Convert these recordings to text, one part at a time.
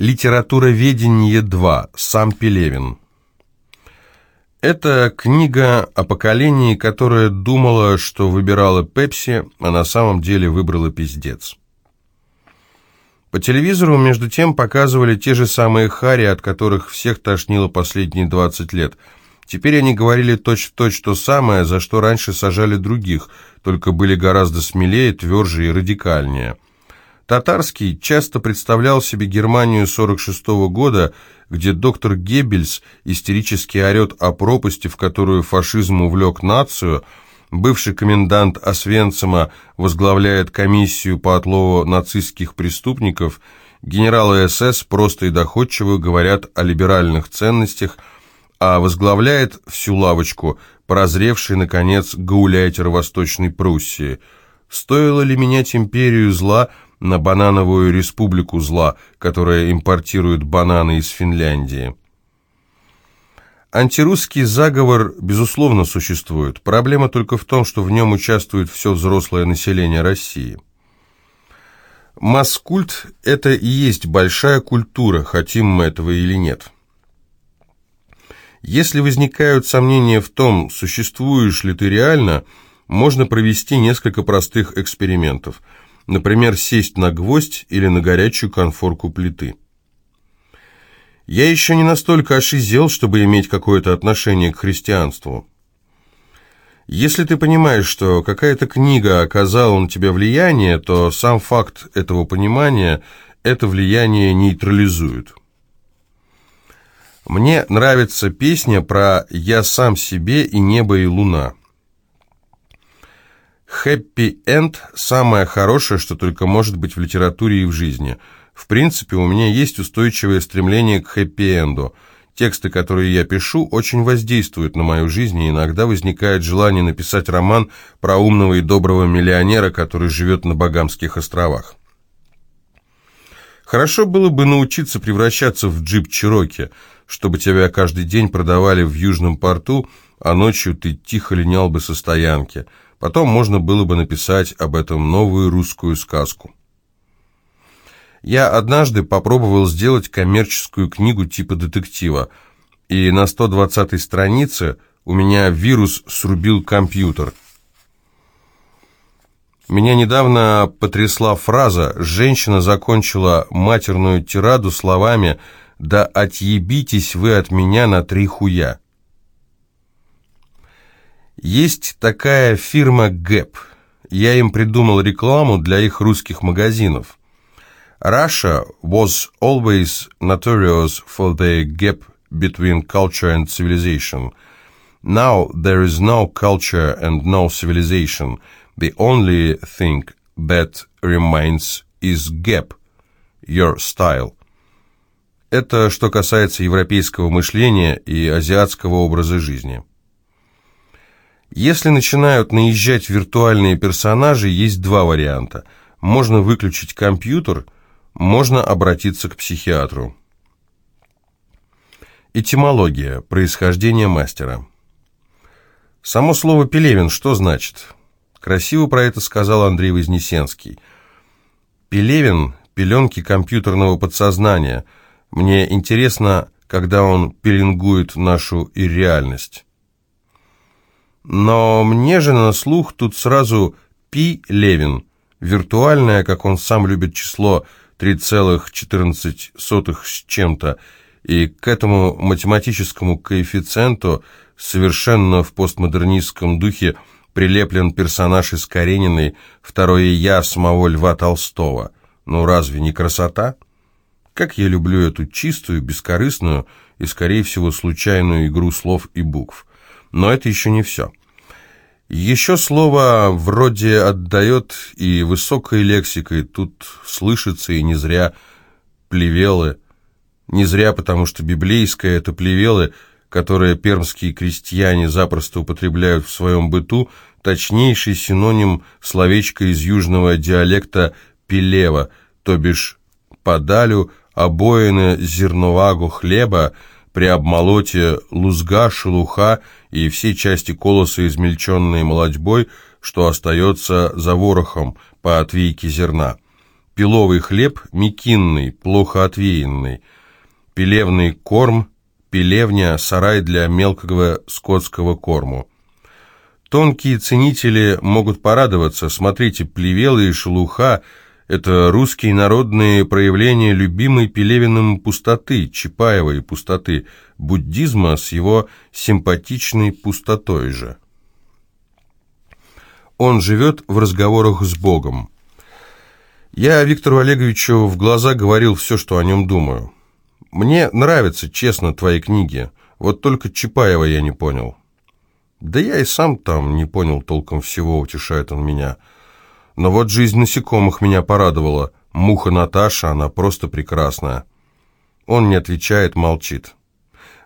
Литературоведение 2. Сам Пелевин. Это книга о поколении, которое думало, что выбирало Пепси, а на самом деле выбрало пиздец. По телевизору, между тем, показывали те же самые хари, от которых всех тошнило последние 20 лет. Теперь они говорили точь-в-точь -точь то самое, за что раньше сажали других, только были гораздо смелее, тверже и радикальнее – Татарский часто представлял себе Германию 46 -го года, где доктор Геббельс истерически орет о пропасти, в которую фашизм увлек нацию, бывший комендант Освенцима возглавляет комиссию по отлову нацистских преступников, генералы СС просто и доходчиво говорят о либеральных ценностях, а возглавляет всю лавочку прозревший, наконец, гауляйтер Восточной Пруссии. Стоило ли менять империю зла – на банановую республику зла, которая импортирует бананы из Финляндии. Антирусский заговор, безусловно, существует. Проблема только в том, что в нем участвует все взрослое население России. Маскульт – это и есть большая культура, хотим мы этого или нет. Если возникают сомнения в том, существуешь ли ты реально, можно провести несколько простых экспериментов – Например, сесть на гвоздь или на горячую конфорку плиты. Я еще не настолько ошизел, чтобы иметь какое-то отношение к христианству. Если ты понимаешь, что какая-то книга оказала на тебя влияние, то сам факт этого понимания это влияние нейтрализует. Мне нравится песня про «Я сам себе и небо и луна». Хэппи-энд – самое хорошее, что только может быть в литературе и в жизни. В принципе, у меня есть устойчивое стремление к хэппи-энду. Тексты, которые я пишу, очень воздействуют на мою жизнь, и иногда возникает желание написать роман про умного и доброго миллионера, который живет на Багамских островах. Хорошо было бы научиться превращаться в джип Чироки, чтобы тебя каждый день продавали в Южном порту, а ночью ты тихо линял бы со стоянки – Потом можно было бы написать об этом новую русскую сказку. Я однажды попробовал сделать коммерческую книгу типа детектива, и на 120-й странице у меня вирус срубил компьютер. Меня недавно потрясла фраза «Женщина закончила матерную тираду словами «Да отъебитесь вы от меня на три хуя». Есть такая фирма Gap. Я им придумал рекламу для их русских магазинов. Russia was always notorious for the gap between culture and civilization. Now there is no culture and no civilization. The only thing that remains is gap, your style. Это что касается европейского мышления и азиатского образа жизни. Если начинают наезжать виртуальные персонажи, есть два варианта. Можно выключить компьютер, можно обратиться к психиатру. Этимология, происхождение мастера. Само слово «пелевин» что значит? Красиво про это сказал Андрей Вознесенский. Пелевин – пеленки компьютерного подсознания. Мне интересно, когда он пеленгует нашу ирреальность. Но мне же на слух тут сразу Пи Левин, виртуальное, как он сам любит число 3,14 с чем-то, и к этому математическому коэффициенту совершенно в постмодернистском духе прилеплен персонаж из Карениной, второе «я» самого Льва Толстого. Ну разве не красота? Как я люблю эту чистую, бескорыстную и, скорее всего, случайную игру слов и букв. Но это еще не все. Еще слово вроде отдает и высокой лексикой, тут слышится и не зря плевелы. Не зря, потому что библейское это плевелы, которые пермские крестьяне запросто употребляют в своем быту, точнейший синоним словечка из южного диалекта «пелева», то бишь «подалю», «обоины», «зерновагу», «хлеба», при обмолоте лузга, шелуха и все части колоса, измельченные молодьбой, что остается за ворохом по отвейке зерна. пиловый хлеб, мекинный, плохо отвеянный, пелевный корм, пелевня, сарай для мелкого скотского корму. Тонкие ценители могут порадоваться, смотрите, плевелы и шелуха – это русские народные проявления любимой Пелевиным пустоты, Чапаевой пустоты, буддизма с его симпатичной пустотой же. Он живет в разговорах с Богом. Я Виктору Олеговичу в глаза говорил все, что о нем думаю. Мне нравятся, честно, твои книги, вот только Чапаева я не понял. Да я и сам там не понял толком всего, утешает он меня. Но вот жизнь насекомых меня порадовала. Муха Наташа, она просто прекрасная. Он не отвечает, молчит.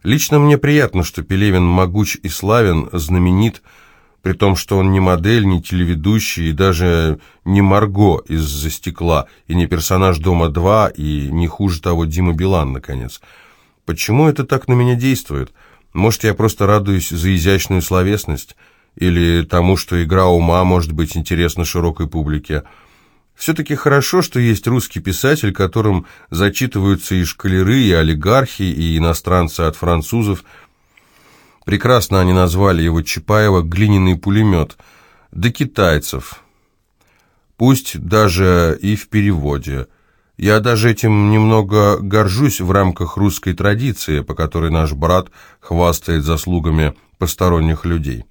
Лично мне приятно, что Пелевин могуч и славен, знаменит, при том, что он не модель, не телеведущий и даже не Марго из-за стекла, и не персонаж «Дома-2», и не хуже того Дима Билан, наконец. Почему это так на меня действует? Может, я просто радуюсь за изящную словесность, или тому, что игра ума может быть интересна широкой публике. Все-таки хорошо, что есть русский писатель, которым зачитываются и шкалеры, и олигархи, и иностранцы от французов. Прекрасно они назвали его Чапаева «глиняный пулемет», до китайцев. Пусть даже и в переводе – я даже этим немного горжусь в рамках русской традиции, по которой наш брат хвастает заслугами посторонних людей.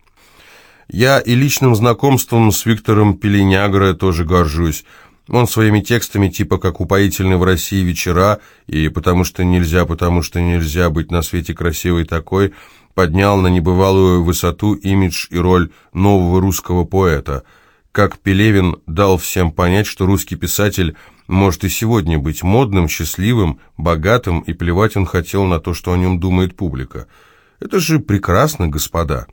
Я и личным знакомством с Виктором Пеленягро тоже горжусь. Он своими текстами типа как «Упоительны в России вечера» и «Потому что нельзя, потому что нельзя быть на свете красивой такой» поднял на небывалую высоту имидж и роль нового русского поэта. Как Пелевин дал всем понять, что русский писатель – может и сегодня быть модным, счастливым, богатым, и плевать он хотел на то, что о нем думает публика. Это же прекрасно, господа.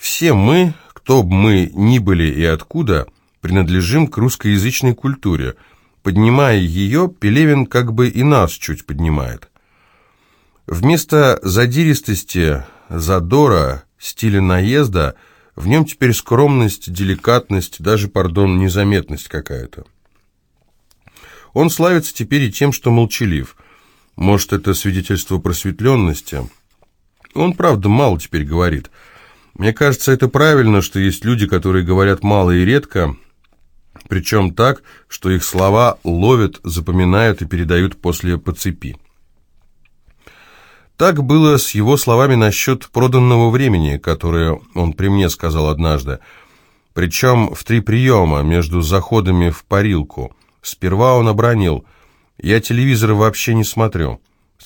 Все мы, кто бы мы ни были и откуда, принадлежим к русскоязычной культуре. Поднимая ее, Пелевин как бы и нас чуть поднимает. Вместо задиристости, задора, стиля наезда, в нем теперь скромность, деликатность, даже, пардон, незаметность какая-то. Он славится теперь и тем, что молчалив. Может, это свидетельство просветленности? Он, правда, мало теперь говорит. Мне кажется, это правильно, что есть люди, которые говорят мало и редко, причем так, что их слова ловят, запоминают и передают после по цепи. Так было с его словами насчет проданного времени, которое он при мне сказал однажды, причем в три приема между заходами в парилку – Сперва он обронил «Я телевизор вообще не смотрю»,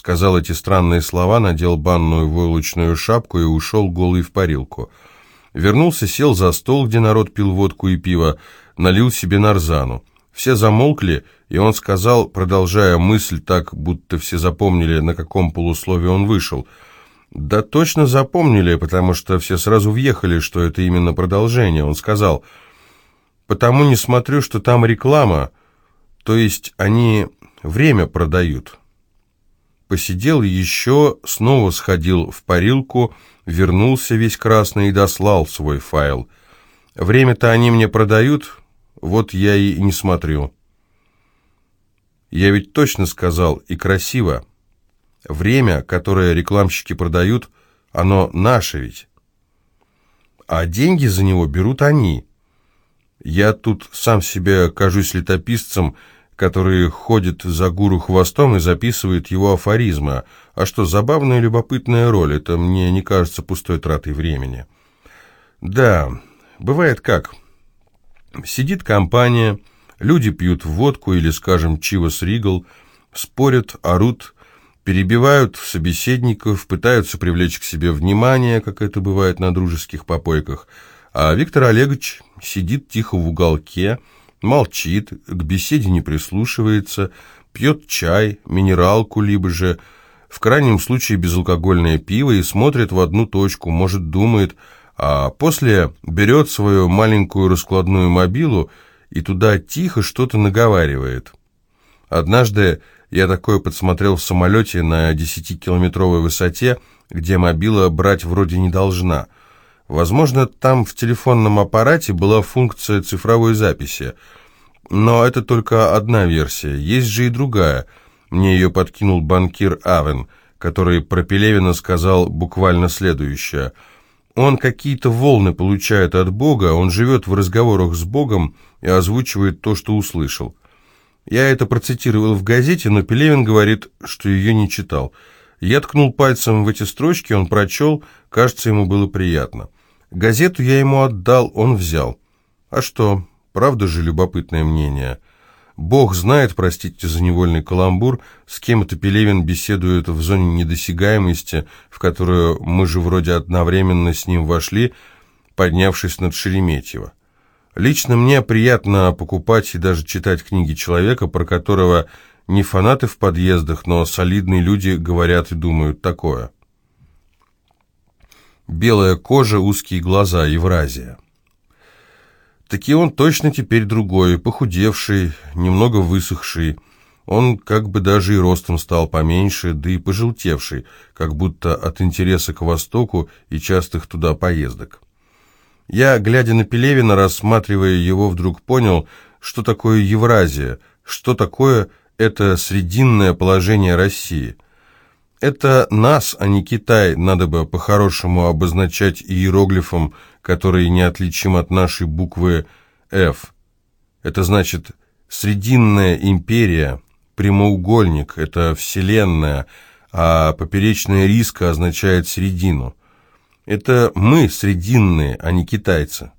сказал эти странные слова, надел банную войлочную шапку и ушел голый в парилку. Вернулся, сел за стол, где народ пил водку и пиво, налил себе нарзану. Все замолкли, и он сказал, продолжая мысль так, будто все запомнили, на каком полуслове он вышел. «Да точно запомнили, потому что все сразу въехали, что это именно продолжение». Он сказал, «Потому не смотрю, что там реклама». То есть они время продают. Посидел еще, снова сходил в парилку, вернулся весь красный и дослал свой файл. Время-то они мне продают, вот я и не смотрю. Я ведь точно сказал, и красиво. Время, которое рекламщики продают, оно наше ведь. А деньги за него берут они. Я тут сам себе кажусь летописцем, который ходит за гуру хвостом и записывает его афоризмы. А что, забавная и любопытная роль, это мне не кажется пустой тратой времени. Да, бывает как. Сидит компания, люди пьют водку или, скажем, чивос ригл, спорят, орут, перебивают собеседников, пытаются привлечь к себе внимание, как это бывает на дружеских попойках, а Виктор Олегович сидит тихо в уголке, молчит, к беседе не прислушивается, пьет чай, минералку, либо же, в крайнем случае, безалкогольное пиво и смотрит в одну точку, может, думает, а после берет свою маленькую раскладную мобилу и туда тихо что-то наговаривает. Однажды я такое подсмотрел в самолете на 10-километровой высоте, где мобила брать вроде не должна. Возможно, там в телефонном аппарате была функция цифровой записи – Но это только одна версия, есть же и другая. Мне ее подкинул банкир Авен, который про Пелевина сказал буквально следующее. Он какие-то волны получает от Бога, он живет в разговорах с Богом и озвучивает то, что услышал. Я это процитировал в газете, но Пелевин говорит, что ее не читал. Я ткнул пальцем в эти строчки, он прочел, кажется, ему было приятно. Газету я ему отдал, он взял. А что, правда же любопытное мнение? Бог знает, простите за невольный каламбур, с кем это Пелевин беседует в зоне недосягаемости, в которую мы же вроде одновременно с ним вошли, поднявшись над Шереметьево. Лично мне приятно покупать и даже читать книги человека, про которого не фанаты в подъездах, но солидные люди говорят и думают такое. Белая кожа, узкие глаза, Евразия. Таки он точно теперь другой, похудевший, немного высохший. Он как бы даже и ростом стал поменьше, да и пожелтевший, как будто от интереса к Востоку и частых туда поездок. Я, глядя на Пелевина, рассматривая его, вдруг понял, что такое Евразия, что такое это срединное положение России. Это нас, а не Китай, надо бы по-хорошему обозначать иероглифом, который неотличим от нашей буквы «Ф». Это значит «Срединная империя», «Прямоугольник» — это «Вселенная», а «Поперечная риска» означает «середину». Это мы срединные, а не китайцы.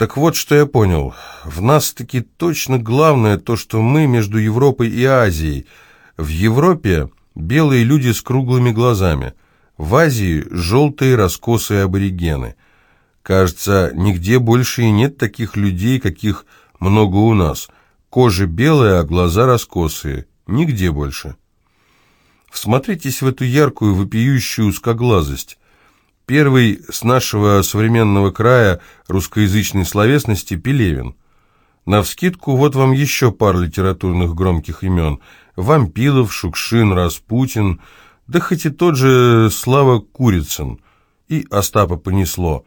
Так вот, что я понял. В нас таки точно главное то, что мы между Европой и Азией. В Европе белые люди с круглыми глазами. В Азии желтые раскосые аборигены. Кажется, нигде больше и нет таких людей, каких много у нас. Кожа белая, а глаза раскосые. Нигде больше. Всмотритесь в эту яркую, вопиющую узкоглазость. Первый с нашего современного края русскоязычной словесности Пелевин. Навскидку вот вам еще пара литературных громких имен. Вампилов, Шукшин, Распутин, да хоть и тот же Слава Курицын. И Остапа понесло.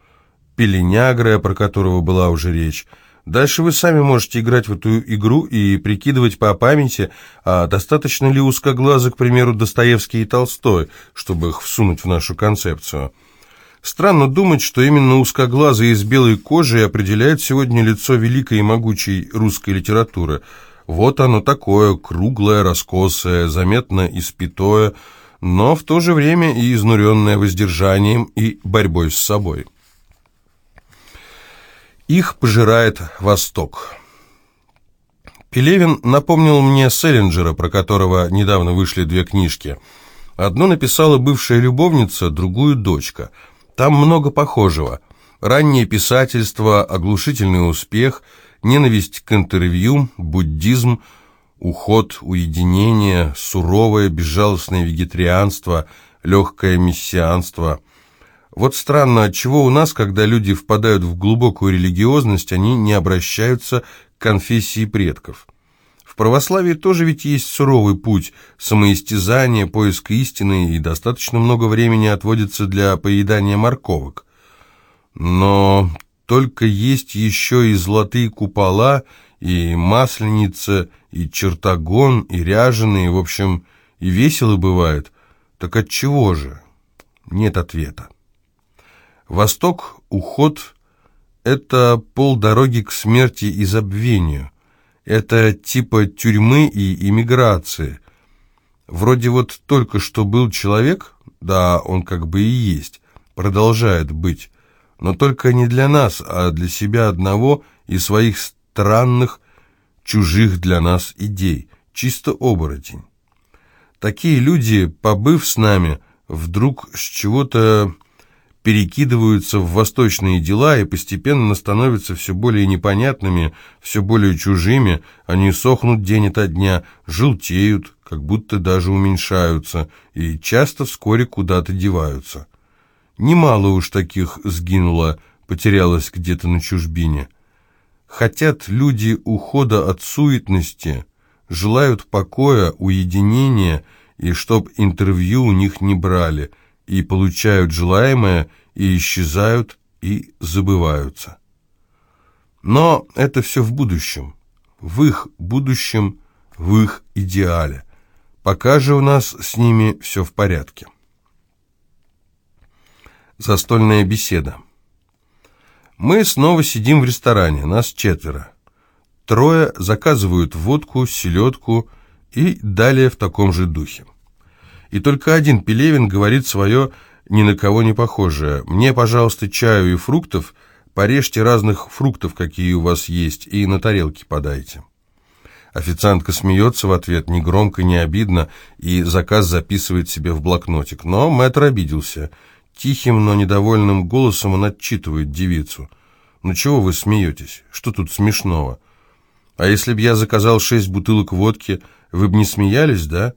Пеленяграя, про которого была уже речь. Дальше вы сами можете играть в эту игру и прикидывать по памяти, а достаточно ли узкоглазы, к примеру, Достоевский и Толстой, чтобы их всунуть в нашу концепцию. Странно думать, что именно узкоглазые из белой кожи определяет сегодня лицо великой и могучей русской литературы. Вот оно такое, круглое, раскосое, заметно испитое, но в то же время и изнуренное воздержанием и борьбой с собой. Их пожирает Восток. Пелевин напомнил мне Селлинджера, про которого недавно вышли две книжки. Одну написала бывшая любовница, другую – дочка – там много похожего. Раннее писательство, оглушительный успех, ненависть к интервью, буддизм, уход, уединение, суровое, безжалостное вегетарианство, легкое мессианство. Вот странно, отчего у нас, когда люди впадают в глубокую религиозность, они не обращаются к конфессии предков. В православии тоже ведь есть суровый путь, самоистязание, поиск истины, и достаточно много времени отводится для поедания морковок. Но только есть еще и золотые купола, и масленица, и чертогон, и ряженые, в общем, и весело бывает. Так от чего же? Нет ответа. Восток, уход – это полдороги к смерти и забвению. Это типа тюрьмы и иммиграции. Вроде вот только что был человек, да, он как бы и есть, продолжает быть, но только не для нас, а для себя одного и своих странных, чужих для нас идей, чисто оборотень. Такие люди, побыв с нами, вдруг с чего-то перекидываются в восточные дела и постепенно становятся все более непонятными, все более чужими, они сохнут день ото дня, желтеют, как будто даже уменьшаются, и часто вскоре куда-то деваются. Немало уж таких сгинуло, потерялось где-то на чужбине. Хотят люди ухода от суетности, желают покоя, уединения, и чтоб интервью у них не брали – и получают желаемое, и исчезают, и забываются. Но это все в будущем, в их будущем, в их идеале. Пока же у нас с ними все в порядке. Застольная беседа. Мы снова сидим в ресторане, нас четверо. Трое заказывают водку, селедку и далее в таком же духе. И только один Пелевин говорит свое ни на кого не похожее. «Мне, пожалуйста, чаю и фруктов, порежьте разных фруктов, какие у вас есть, и на тарелке подайте». Официантка смеется в ответ, не громко, не обидно, и заказ записывает себе в блокнотик. Но мэтр обиделся. Тихим, но недовольным голосом он отчитывает девицу. «Ну чего вы смеетесь? Что тут смешного? А если б я заказал шесть бутылок водки, вы бы не смеялись, да?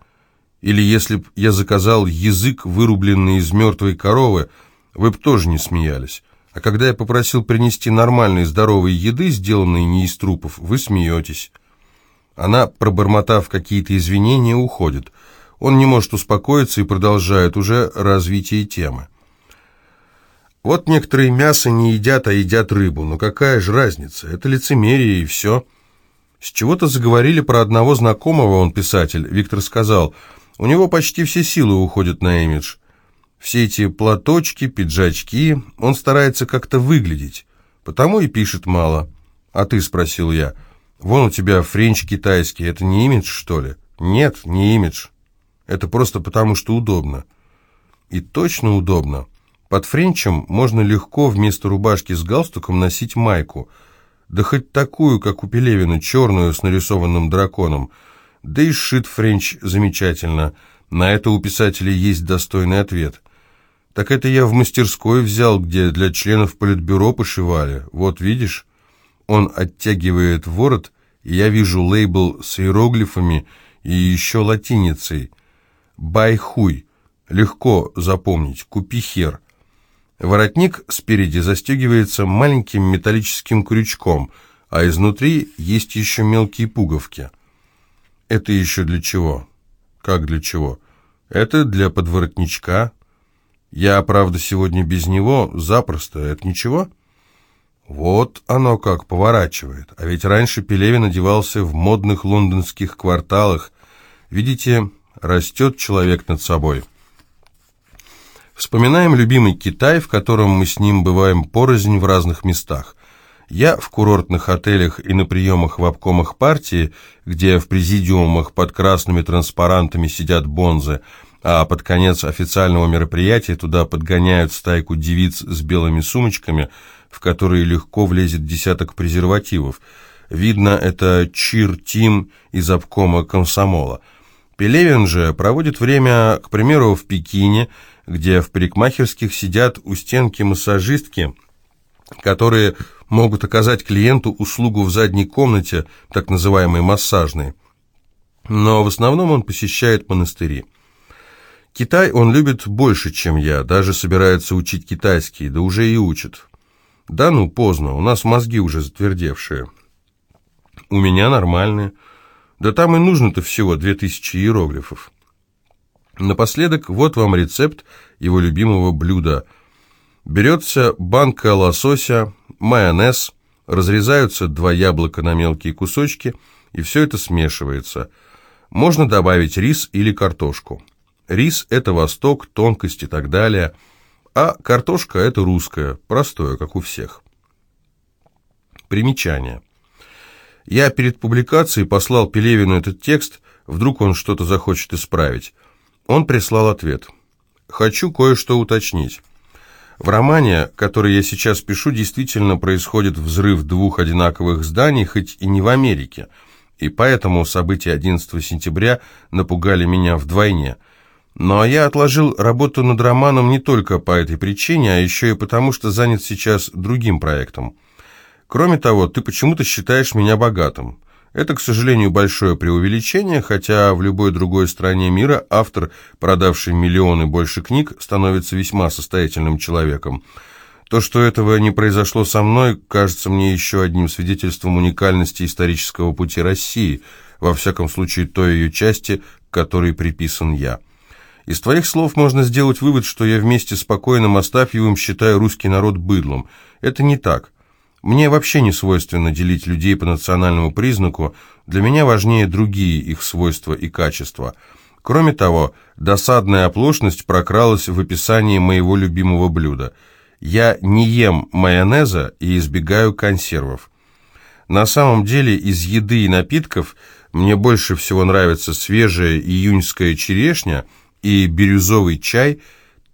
Или если б я заказал язык, вырубленный из мертвой коровы, вы бы тоже не смеялись. А когда я попросил принести нормальной здоровой еды, сделанной не из трупов, вы смеетесь». Она, пробормотав какие-то извинения, уходит. Он не может успокоиться и продолжает уже развитие темы. Вот некоторые мясо не едят, а едят рыбу. Но какая же разница? Это лицемерие и все. С чего-то заговорили про одного знакомого, он писатель. Виктор сказал, у него почти все силы уходят на имидж. Все эти платочки, пиджачки, он старается как-то выглядеть. Потому и пишет мало. А ты, спросил я, — Вон у тебя френч китайский, это не имидж, что ли? Нет, не имидж. Это просто потому, что удобно. И точно удобно. Под френчем можно легко вместо рубашки с галстуком носить майку. Да хоть такую, как у Пелевина, черную с нарисованным драконом. Да и сшит френч замечательно. На это у писателей есть достойный ответ. Так это я в мастерской взял, где для членов политбюро пошивали. Вот видишь? Он оттягивает ворот, и я вижу лейбл с иероглифами и еще латиницей. «Байхуй». Легко запомнить. «Купи хер». Воротник спереди застегивается маленьким металлическим крючком, а изнутри есть еще мелкие пуговки. Это еще для чего? Как для чего? Это для подворотничка. Я, правда, сегодня без него, запросто. Это ничего? Вот оно как поворачивает. А ведь раньше Пелевин одевался в модных лондонских кварталах. Видите, растет человек над собой. Вспоминаем любимый Китай, в котором мы с ним бываем порознь в разных местах. Я в курортных отелях и на приемах в обкомах партии, где в президиумах под красными транспарантами сидят бонзы, а под конец официального мероприятия туда подгоняют стайку девиц с белыми сумочками – в которые легко влезет десяток презервативов. Видно, это чир-тим из обкома комсомола. Пелевин же проводит время, к примеру, в Пекине, где в парикмахерских сидят у стенки массажистки, которые могут оказать клиенту услугу в задней комнате, так называемой массажной. Но в основном он посещает монастыри. Китай он любит больше, чем я, даже собирается учить китайский, да уже и учит. Да ну, поздно, у нас мозги уже затвердевшие. У меня нормальные. Да там и нужно-то всего две тысячи иероглифов. Напоследок, вот вам рецепт его любимого блюда. Берется банка лосося, майонез, разрезаются два яблока на мелкие кусочки, и все это смешивается. Можно добавить рис или картошку. Рис – это восток, тонкость и так далее – а картошка – это русская, простое, как у всех. Примечание. Я перед публикацией послал Пелевину этот текст, вдруг он что-то захочет исправить. Он прислал ответ. «Хочу кое-что уточнить. В романе, который я сейчас пишу, действительно происходит взрыв двух одинаковых зданий, хоть и не в Америке, и поэтому события 11 сентября напугали меня вдвойне – но я отложил работу над романом не только по этой причине, а еще и потому, что занят сейчас другим проектом. Кроме того, ты почему-то считаешь меня богатым. Это, к сожалению, большое преувеличение, хотя в любой другой стране мира автор, продавший миллионы больше книг, становится весьма состоятельным человеком. То, что этого не произошло со мной, кажется мне еще одним свидетельством уникальности исторического пути России, во всяком случае той ее части, которой приписан я. Из твоих слов можно сделать вывод, что я вместе с покойным Астафьевым считаю русский народ быдлом. Это не так. Мне вообще не свойственно делить людей по национальному признаку, для меня важнее другие их свойства и качества. Кроме того, досадная оплошность прокралась в описании моего любимого блюда. Я не ем майонеза и избегаю консервов. На самом деле из еды и напитков мне больше всего нравится свежая июньская черешня и бирюзовый чай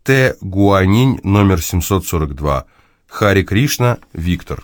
Т. Гуанинь номер 742. Хари Кришна, Виктор.